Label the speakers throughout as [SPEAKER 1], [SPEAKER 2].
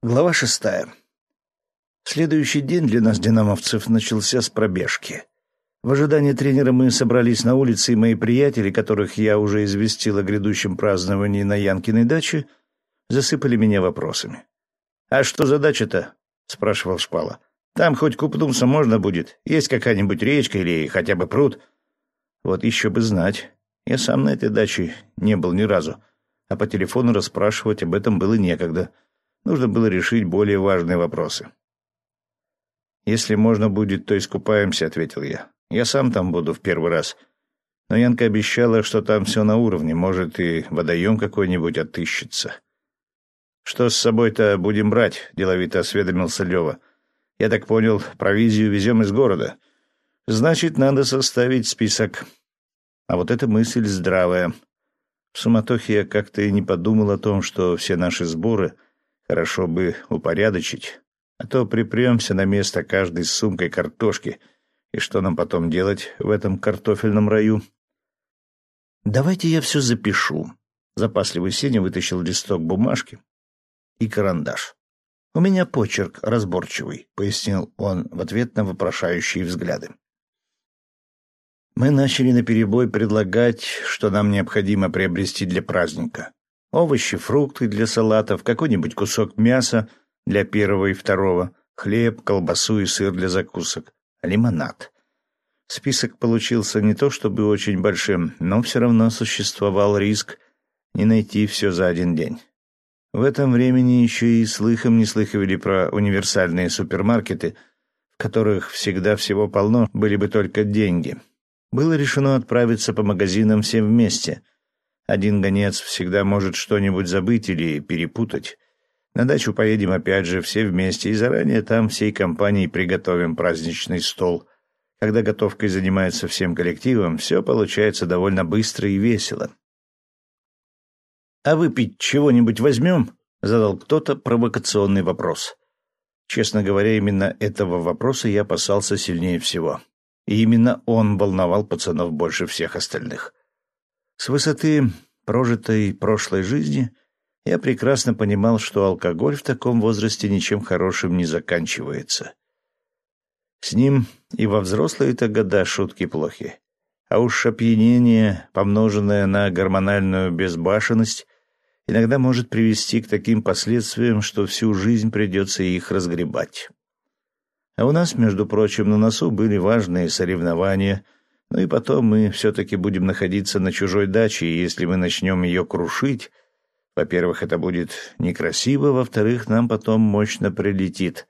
[SPEAKER 1] Глава шестая. Следующий день для нас, динамовцев, начался с пробежки. В ожидании тренера мы собрались на улице, и мои приятели, которых я уже известил о грядущем праздновании на Янкиной даче, засыпали меня вопросами. «А что задача-то?» — спрашивал Шпала. «Там хоть купнуться можно будет. Есть какая-нибудь речка или хотя бы пруд?» «Вот еще бы знать. Я сам на этой даче не был ни разу, а по телефону расспрашивать об этом было некогда». Нужно было решить более важные вопросы. «Если можно будет, то искупаемся», — ответил я. «Я сам там буду в первый раз. Но Янка обещала, что там все на уровне, может, и водоем какой-нибудь отыщется». «Что с собой-то будем брать?» — деловито осведомился Лева. «Я так понял, провизию везем из города. Значит, надо составить список». А вот эта мысль здравая. В суматохе я как-то и не подумал о том, что все наши сборы — Хорошо бы упорядочить, а то припремся на место каждой с сумкой картошки. И что нам потом делать в этом картофельном раю? Давайте я все запишу. Запасливый Сеня вытащил листок бумажки и карандаш. «У меня почерк разборчивый», — пояснил он в ответ на вопрошающие взгляды. Мы начали наперебой предлагать, что нам необходимо приобрести для праздника овощи, фрукты для салатов, какой-нибудь кусок мяса для первого и второго, хлеб, колбасу и сыр для закусок, лимонад. Список получился не то чтобы очень большим, но все равно существовал риск не найти все за один день. В этом времени еще и слыхом не слыхивали про универсальные супермаркеты, в которых всегда всего полно, были бы только деньги. Было решено отправиться по магазинам всем вместе — один гонец всегда может что-нибудь забыть или перепутать. На дачу поедем опять же все вместе и заранее там всей компанией приготовим праздничный стол. Когда готовкой занимается всем коллективом, все получается довольно быстро и весело. «А выпить чего-нибудь возьмем?» — задал кто-то провокационный вопрос. Честно говоря, именно этого вопроса я опасался сильнее всего. И именно он волновал пацанов больше всех остальных. С высоты прожитой прошлой жизни я прекрасно понимал, что алкоголь в таком возрасте ничем хорошим не заканчивается. С ним и во взрослые-то года шутки плохи. А уж опьянение, помноженное на гормональную безбашенность, иногда может привести к таким последствиям, что всю жизнь придется их разгребать. А у нас, между прочим, на носу были важные соревнования — ну и потом мы все-таки будем находиться на чужой даче, и если мы начнем ее крушить, во-первых, это будет некрасиво, во-вторых, нам потом мощно прилетит.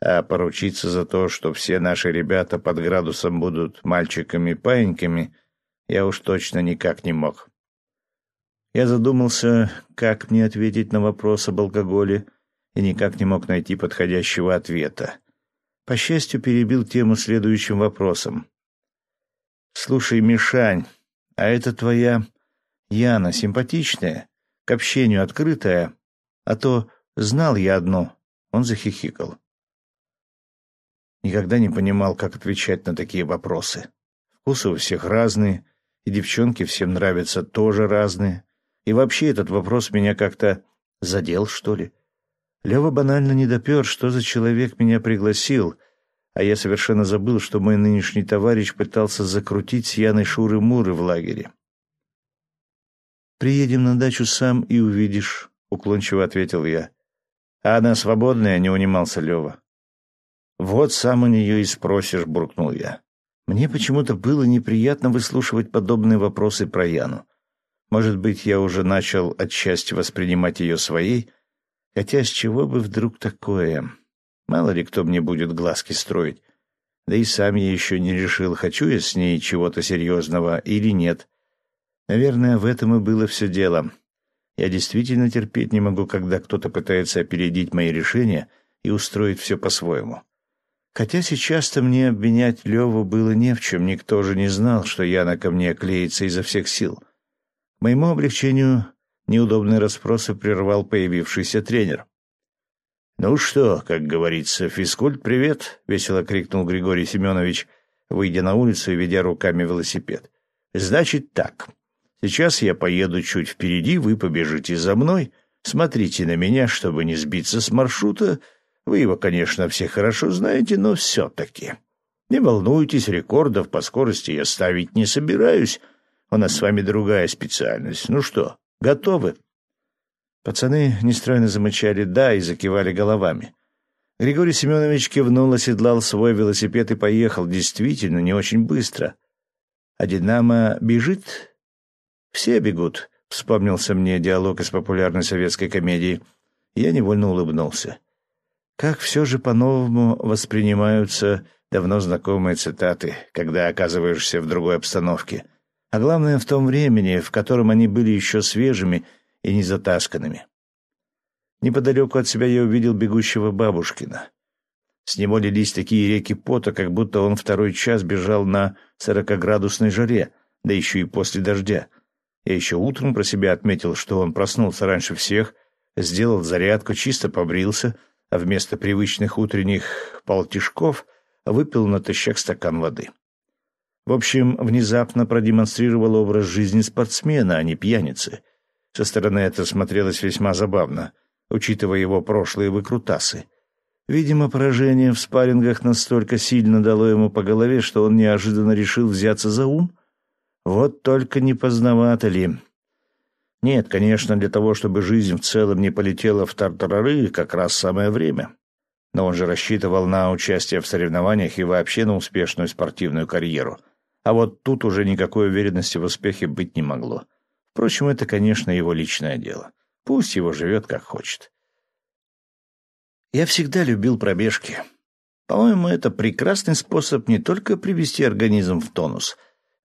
[SPEAKER 1] А поручиться за то, что все наши ребята под градусом будут мальчиками-паиньками, я уж точно никак не мог. Я задумался, как мне ответить на вопрос об алкоголе, и никак не мог найти подходящего ответа. По счастью, перебил тему следующим вопросом. «Слушай, Мишань, а это твоя Яна симпатичная, к общению открытая, а то знал я одно». Он захихикал. Никогда не понимал, как отвечать на такие вопросы. Вкусы у всех разные, и девчонки всем нравятся тоже разные. И вообще этот вопрос меня как-то задел, что ли. Лева банально не допер, что за человек меня пригласил — а я совершенно забыл, что мой нынешний товарищ пытался закрутить с Яной Шуры-Муры в лагере. «Приедем на дачу сам и увидишь», — уклончиво ответил я. «А она свободная?» — не унимался Лева. «Вот сам у нее и спросишь», — буркнул я. Мне почему-то было неприятно выслушивать подобные вопросы про Яну. Может быть, я уже начал отчасти воспринимать ее своей, хотя с чего бы вдруг такое? Мало ли кто мне будет глазки строить. Да и сам я еще не решил, хочу я с ней чего-то серьезного или нет. Наверное, в этом и было все дело. Я действительно терпеть не могу, когда кто-то пытается опередить мои решения и устроить все по-своему. Хотя сейчас-то мне обвинять Леву было не в чем, никто же не знал, что Яна ко мне клеится изо всех сил. К моему облегчению неудобные расспросы прервал появившийся тренер. «Ну что, как говорится, физкульт, привет!» — весело крикнул Григорий Семенович, выйдя на улицу и ведя руками велосипед. «Значит так. Сейчас я поеду чуть впереди, вы побежите за мной, Смотрите на меня, чтобы не сбиться с маршрута. Вы его, конечно, все хорошо знаете, но все-таки. Не волнуйтесь, рекордов по скорости я ставить не собираюсь. У нас с вами другая специальность. Ну что, готовы?» Пацаны нестройно замычали «да» и закивали головами. Григорий Семенович кивнул, оседлал свой велосипед и поехал, действительно, не очень быстро. «А «Динамо бежит?» «Все бегут», — вспомнился мне диалог из популярной советской комедии. Я невольно улыбнулся. Как все же по-новому воспринимаются давно знакомые цитаты, когда оказываешься в другой обстановке. А главное, в том времени, в котором они были еще свежими и незатасканными. Неподалеку от себя я увидел бегущего бабушкина. С него лились такие реки пота, как будто он второй час бежал на сорокоградусной жаре, да еще и после дождя. Я еще утром про себя отметил, что он проснулся раньше всех, сделал зарядку, чисто побрился, а вместо привычных утренних полтишков выпил натощак стакан воды. В общем, внезапно продемонстрировал образ жизни спортсмена, а не пьяницы. Со стороны это смотрелось весьма забавно, учитывая его прошлые выкрутасы. Видимо, поражение в спаррингах настолько сильно дало ему по голове, что он неожиданно решил взяться за ум. Вот только не поздновато ли. Нет, конечно, для того, чтобы жизнь в целом не полетела в тартарары, как раз самое время. Но он же рассчитывал на участие в соревнованиях и вообще на успешную спортивную карьеру. А вот тут уже никакой уверенности в успехе быть не могло. Впрочем, это, конечно, его личное дело. Пусть его живет как хочет. Я всегда любил пробежки. По-моему, это прекрасный способ не только привести организм в тонус,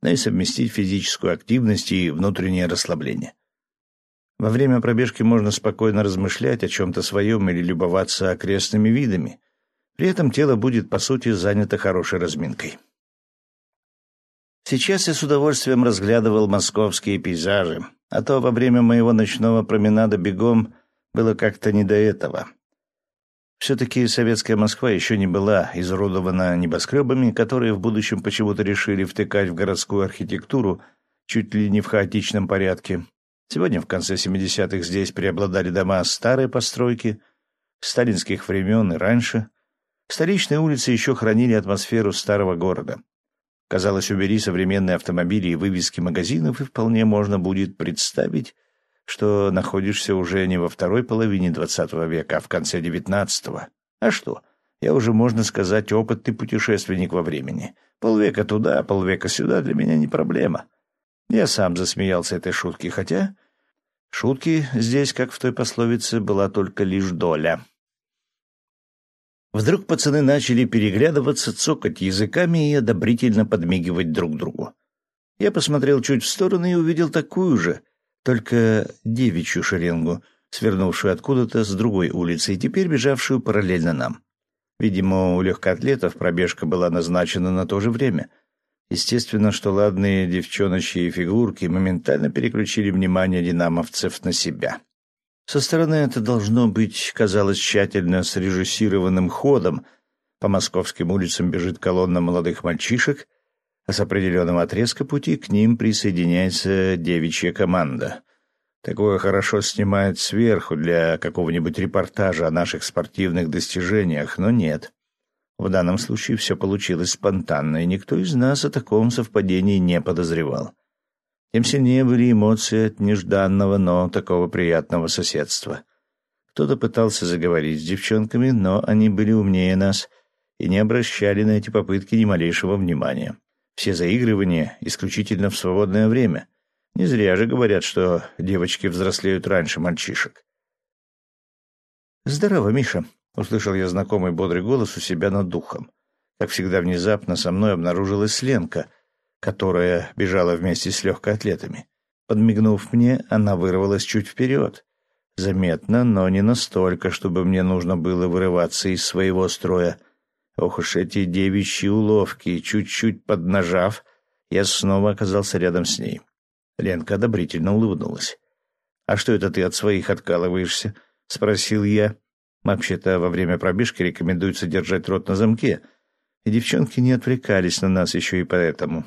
[SPEAKER 1] но и совместить физическую активность и внутреннее расслабление. Во время пробежки можно спокойно размышлять о чем-то своем или любоваться окрестными видами. При этом тело будет, по сути, занято хорошей разминкой. Сейчас я с удовольствием разглядывал московские пейзажи, а то во время моего ночного променада бегом было как-то не до этого. Все-таки советская Москва еще не была изуродована небоскребами, которые в будущем почему-то решили втыкать в городскую архитектуру чуть ли не в хаотичном порядке, Сегодня, в конце 70-х, здесь преобладали дома старой постройки, сталинских времен и раньше. Столичные улицы еще хранили атмосферу старого города. Казалось, убери современные автомобили и вывески магазинов, и вполне можно будет представить, что находишься уже не во второй половине XX века, а в конце XIX. А что? Я уже, можно сказать, опытный путешественник во времени. Полвека туда, полвека сюда для меня не проблема. Я сам засмеялся этой шутке, хотя Шутки здесь, как в той пословице, была только лишь доля. Вдруг пацаны начали переглядываться, цокать языками и одобрительно подмигивать друг другу. Я посмотрел чуть в сторону и увидел такую же, только девичью шеренгу, свернувшую откуда-то с другой улицы и теперь бежавшую параллельно нам. Видимо, у легкоатлетов пробежка была назначена на то же время — Естественно, что ладные девчоночьи фигурки моментально переключили внимание динамовцев на себя. Со стороны это должно быть казалось тщательно срежиссированным ходом. По московским улицам бежит колонна молодых мальчишек, а с определенного отрезка пути к ним присоединяется девичья команда. Такое хорошо снимают сверху для какого-нибудь репортажа о наших спортивных достижениях, но нет. В данном случае все получилось спонтанно, и никто из нас о таком совпадении не подозревал. Тем сильнее были эмоции от нежданного, но такого приятного соседства. Кто-то пытался заговорить с девчонками, но они были умнее нас и не обращали на эти попытки ни малейшего внимания. Все заигрывания исключительно в свободное время. Не зря же говорят, что девочки взрослеют раньше мальчишек. «Здорово, Миша», — услышал я знакомый бодрый голос у себя над духом. Как всегда, внезапно со мной обнаружилась Ленка, которая бежала вместе с легкоатлетами. Подмигнув мне, она вырвалась чуть вперед. Заметно, но не настолько, чтобы мне нужно было вырываться из своего строя. Ох уж эти девичьи уловки, чуть-чуть поднажав, я снова оказался рядом с ней. Ленка одобрительно улыбнулась. «А что это ты от своих откалываешься?» — спросил я. Вообще-то во время пробежки рекомендуется держать рот на замке, и девчонки не отвлекались на нас еще и поэтому.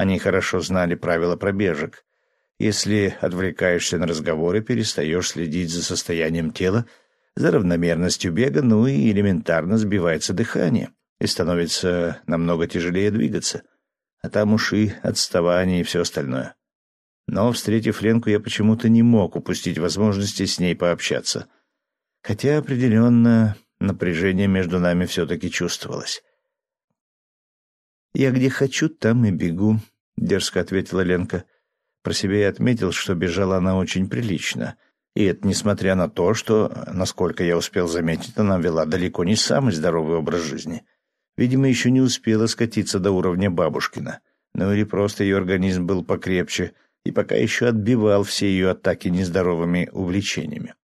[SPEAKER 1] Они хорошо знали правила пробежек. Если отвлекаешься на разговоры, перестаешь следить за состоянием тела, за равномерностью бега, ну и элементарно сбивается дыхание, и становится намного тяжелее двигаться. А там уж и отставание и все остальное. Но, встретив Ленку, я почему-то не мог упустить возможности с ней пообщаться. Хотя определенно напряжение между нами все-таки чувствовалось. «Я где хочу, там и бегу», — дерзко ответила Ленка. Про себя я отметил, что бежала она очень прилично. И это несмотря на то, что, насколько я успел заметить, она вела далеко не самый здоровый образ жизни. Видимо, еще не успела скатиться до уровня бабушкина. Ну или просто ее организм был покрепче и пока еще отбивал все ее атаки нездоровыми увлечениями.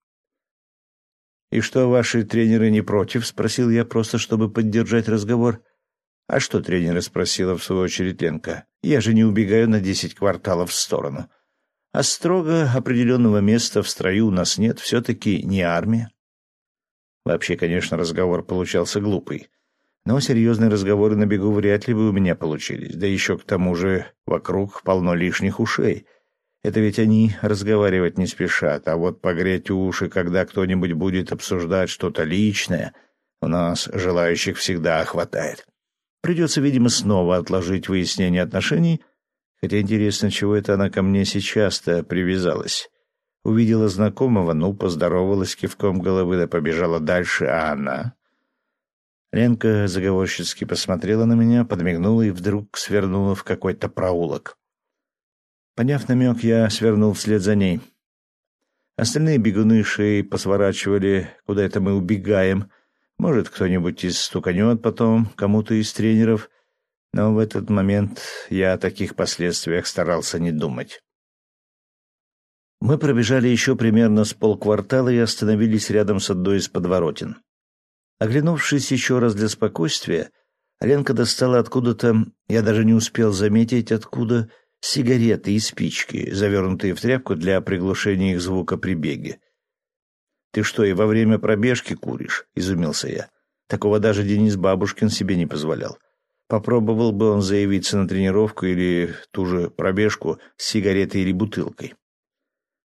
[SPEAKER 1] «И что, ваши тренеры не против?» — спросил я, просто чтобы поддержать разговор. «А что тренеры?» — спросила в свою очередь Ленка. «Я же не убегаю на десять кварталов в сторону. А строго определенного места в строю у нас нет, все-таки не армия». Вообще, конечно, разговор получался глупый. Но серьезные разговоры на бегу вряд ли бы у меня получились. Да еще к тому же вокруг полно лишних ушей. Это ведь они разговаривать не спешат, а вот погреть уши, когда кто-нибудь будет обсуждать что-то личное, у нас желающих всегда хватает. Придется, видимо, снова отложить выяснение отношений, хотя интересно, чего это она ко мне сейчас-то привязалась. Увидела знакомого, ну, поздоровалась кивком головы, да побежала дальше, а она... Ленка заговорщицки посмотрела на меня, подмигнула и вдруг свернула в какой-то проулок. Поняв намек, я свернул вслед за ней. Остальные бегуны шеи посворачивали, куда это мы убегаем, может, кто-нибудь из стуканет потом кому-то из тренеров, но в этот момент я о таких последствиях старался не думать. Мы пробежали еще примерно с полквартала и остановились рядом с одной из подворотен. Оглянувшись еще раз для спокойствия, Ленка достала откуда-то, я даже не успел заметить, откуда, сигареты и спички, завернутые в тряпку для приглушения их звука при беге. «Ты что, и во время пробежки куришь?» — изумился я. Такого даже Денис Бабушкин себе не позволял. Попробовал бы он заявиться на тренировку или ту же пробежку с сигаретой или бутылкой.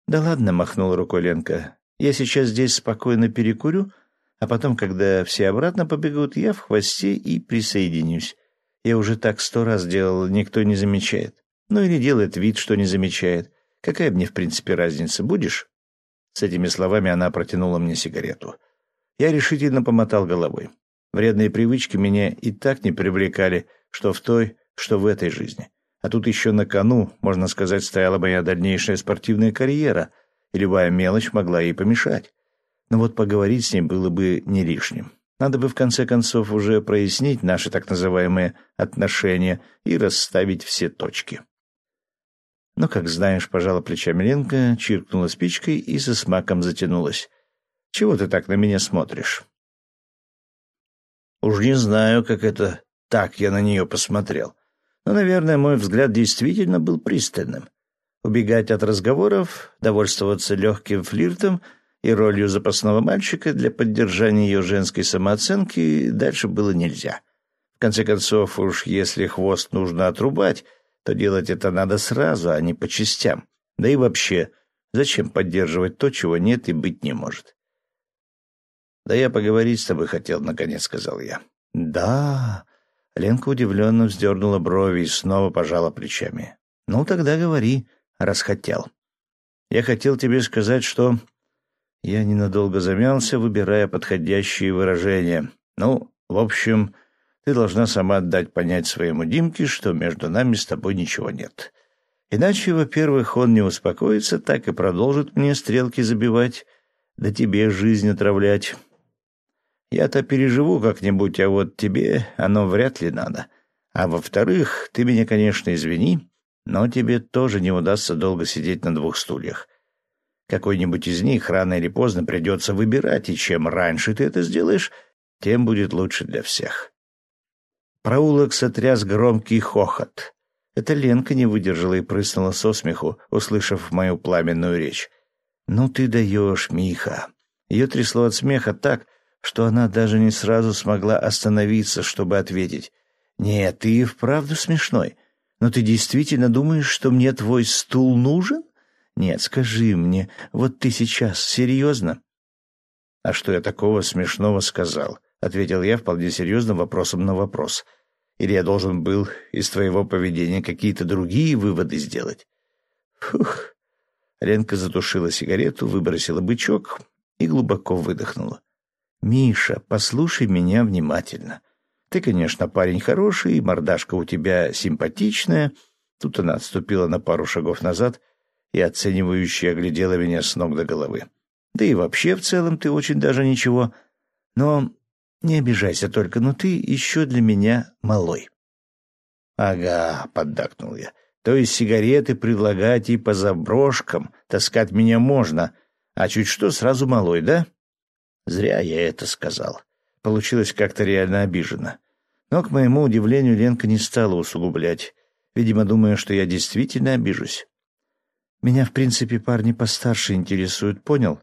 [SPEAKER 1] «Да ладно», — махнула рукой Ленка. «Я сейчас здесь спокойно перекурю, а потом, когда все обратно побегут, я в хвосте и присоединюсь. Я уже так сто раз делал, никто не замечает. Ну или делает вид, что не замечает. Какая мне, в принципе, разница? Будешь?» С этими словами она протянула мне сигарету. Я решительно помотал головой. Вредные привычки меня и так не привлекали, что в той, что в этой жизни. А тут еще на кону, можно сказать, стояла моя дальнейшая спортивная карьера, и любая мелочь могла ей помешать. Но вот поговорить с ней было бы не лишним. Надо бы в конце концов уже прояснить наши так называемые отношения и расставить все точки. «Ну, как знаешь», — пожала плечами Ленка, чиркнула спичкой и со смаком затянулась. «Чего ты так на меня смотришь?» «Уж не знаю, как это так я на нее посмотрел. Но, наверное, мой взгляд действительно был пристальным. Убегать от разговоров, довольствоваться легким флиртом и ролью запасного мальчика для поддержания ее женской самооценки дальше было нельзя. В конце концов, уж если хвост нужно отрубать, то делать это надо сразу, а не по частям. Да и вообще, зачем поддерживать то, чего нет и быть не может? «Да я поговорить с тобой хотел», — наконец сказал я. «Да...» — Ленка удивленно вздернула брови и снова пожала плечами. «Ну, тогда говори, раз хотел. Я хотел тебе сказать, что...» Я ненадолго замялся, выбирая подходящие выражения. «Ну, в общем, ты должна сама дать понять своему Димке, что между нами с тобой ничего нет. Иначе, во-первых, он не успокоится, так и продолжит мне стрелки забивать, да тебе жизнь отравлять. Я-то переживу как-нибудь, а вот тебе оно вряд ли надо. А во-вторых, ты меня, конечно, извини, но тебе тоже не удастся долго сидеть на двух стульях. Какой-нибудь из них рано или поздно придется выбирать, и чем раньше ты это сделаешь, тем будет лучше для всех. Проулок сотряс громкий хохот. Это Ленка не выдержала и прыснула со смеху, услышав мою пламенную речь. «Ну ты даешь, Миха!» Ее трясло от смеха так, что она даже не сразу смогла остановиться, чтобы ответить. «Нет, ты и вправду смешной. Но ты действительно думаешь, что мне твой стул нужен?» Нет, скажи мне, вот ты сейчас серьезно?» «А что я такого смешного сказал?» — ответил я вполне серьезно вопросом на вопрос. «Или я должен был из твоего поведения какие-то другие выводы сделать?» «Фух!» Ленка затушила сигарету, выбросила бычок и глубоко выдохнула. «Миша, послушай меня внимательно. Ты, конечно, парень хороший, мордашка у тебя симпатичная». Тут она отступила на пару шагов назад и оценивающе оглядела меня с ног до головы. Да и вообще в целом ты очень даже ничего. Но не обижайся только, но ты еще для меня малой. — Ага, — поддакнул я. — То есть сигареты предлагать и по заброшкам таскать меня можно, а чуть что сразу малой, да? Зря я это сказал. Получилось как-то реально обиженно. Но, к моему удивлению, Ленка не стала усугублять, видимо, думая, что я действительно обижусь. Меня, в принципе, парни постарше интересуют, понял?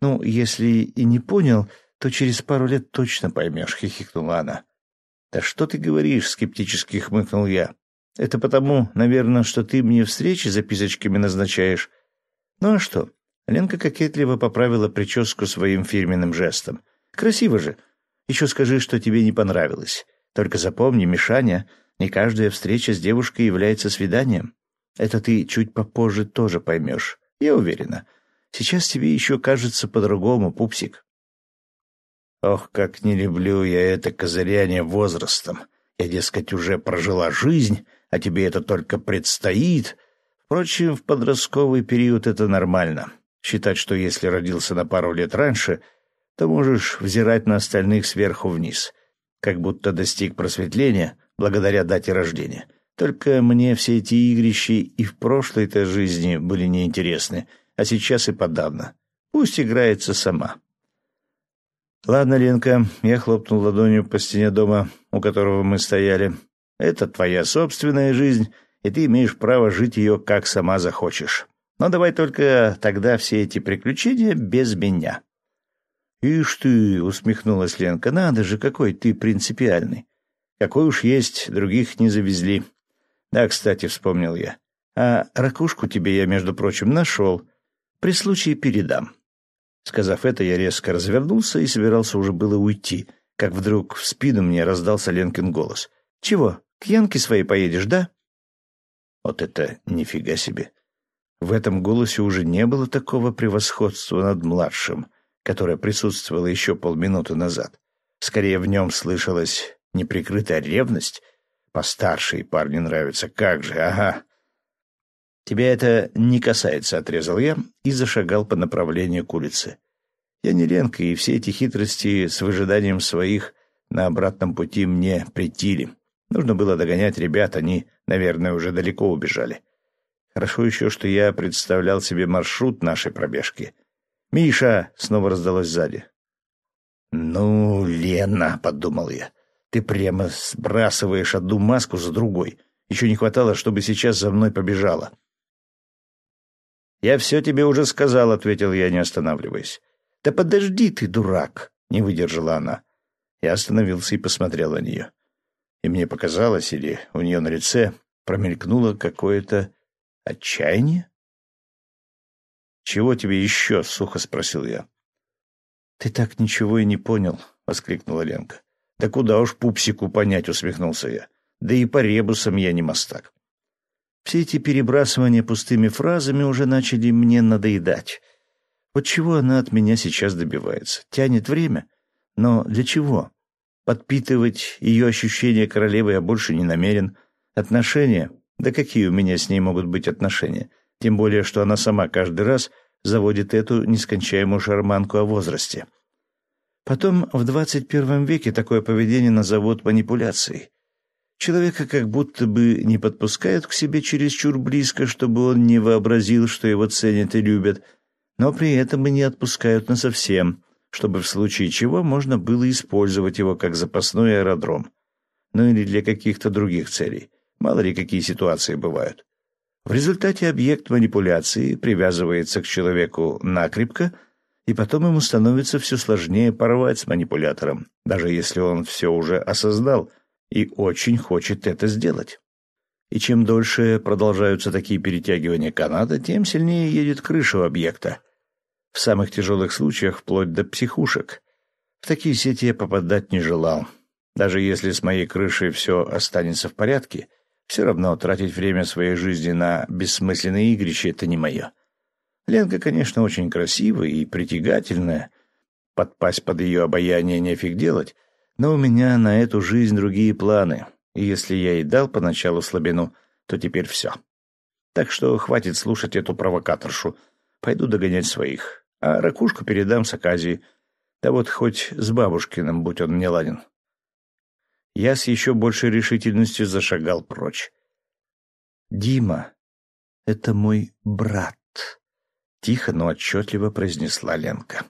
[SPEAKER 1] Ну, если и не понял, то через пару лет точно поймешь, — хихикнула она. Да что ты говоришь, — скептически хмыкнул я. Это потому, наверное, что ты мне встречи записочками назначаешь. Ну а что? Ленка кокетливо поправила прическу своим фирменным жестом. Красиво же. Еще скажи, что тебе не понравилось. Только запомни, Мишаня, не каждая встреча с девушкой является свиданием. Это ты чуть попозже тоже поймешь. Я уверена. Сейчас тебе еще кажется по-другому, пупсик. Ох, как не люблю я это козыряние возрастом. Я, дескать, уже прожила жизнь, а тебе это только предстоит. Впрочем, в подростковый период это нормально. Считать, что если родился на пару лет раньше, то можешь взирать на остальных сверху вниз, как будто достиг просветления благодаря дате рождения. Только мне все эти игрищи и в прошлой-то жизни были неинтересны, а сейчас и подавно. Пусть играется сама. «Ладно, Ленка», — я хлопнул ладонью по стене дома, у которого мы стояли. «Это твоя собственная жизнь, и ты имеешь право жить ее, как сама захочешь. Но давай только тогда все эти приключения без меня». «Ишь ты!» — усмехнулась Ленка. «Надо же, какой ты принципиальный! Какой уж есть, других не завезли. Да, кстати, вспомнил я. А ракушку тебе я, между прочим, нашел. При случае передам. Сказав это, я резко развернулся и собирался уже было уйти, как вдруг в спину мне раздался Ленкин голос. «Чего, к Янке своей поедешь, да?» Вот это нифига себе. В этом голосе уже не было такого превосходства над младшим, которое присутствовало еще полминуты назад. Скорее, в нем слышалась неприкрытая ревность — Постаршие парни нравятся, как же, ага. Тебя это не касается, отрезал я и зашагал по направлению к улице. Я не Ленка, и все эти хитрости с выжиданием своих на обратном пути мне притили. Нужно было догонять ребят, они, наверное, уже далеко убежали. Хорошо еще, что я представлял себе маршрут нашей пробежки. «Миша!» — снова раздалось сзади. «Ну, Лена!» — подумал я. Ты прямо сбрасываешь одну маску за другой. Еще не хватало, чтобы сейчас за мной побежала. «Я все тебе уже сказал», — ответил я, не останавливаясь. «Да подожди ты, дурак!» — не выдержала она. Я остановился и посмотрел на нее. И мне показалось, или у нее на лице промелькнуло какое-то отчаяние. «Чего тебе еще?» — сухо спросил я. «Ты так ничего и не понял», — воскликнула Ленка. Да куда уж пупсику понять, усмехнулся я. Да и по ребусам я не мастак. Все эти перебрасывания пустыми фразами уже начали мне надоедать. Вот чего она от меня сейчас добивается? Тянет время? Но для чего? Подпитывать ее ощущения королевы я больше не намерен. Отношения? Да какие у меня с ней могут быть отношения? Тем более, что она сама каждый раз заводит эту нескончаемую шарманку о возрасте. Потом в двадцать первом веке такое поведение назовут манипуляцией. Человека как будто бы не подпускают к себе чересчур близко, чтобы он не вообразил, что его ценят и любят, но при этом и не отпускают насовсем, чтобы в случае чего можно было использовать его как запасной аэродром. Ну или для каких-то других целей. Мало ли какие ситуации бывают. В результате объект манипуляции привязывается к человеку накрепко – и потом ему становится все сложнее порвать с манипулятором, даже если он все уже осознал и очень хочет это сделать. И чем дольше продолжаются такие перетягивания каната, тем сильнее едет крыша объекта. В самых тяжелых случаях вплоть до психушек. В такие сети я попадать не желал. Даже если с моей крышей все останется в порядке, все равно тратить время своей жизни на бессмысленные игрища — это не мое. Ленка, конечно, очень красивая и притягательная. Подпасть под ее обаяние нефиг делать, но у меня на эту жизнь другие планы, и если я и дал поначалу слабину, то теперь все. Так что хватит слушать эту провокаторшу. Пойду догонять своих. А ракушку передам с Аказии. Да вот хоть с бабушкиным, будь он мне ладен. Я с еще большей решительностью зашагал прочь. «Дима, это мой брат», — тихо, но отчетливо произнесла Ленка.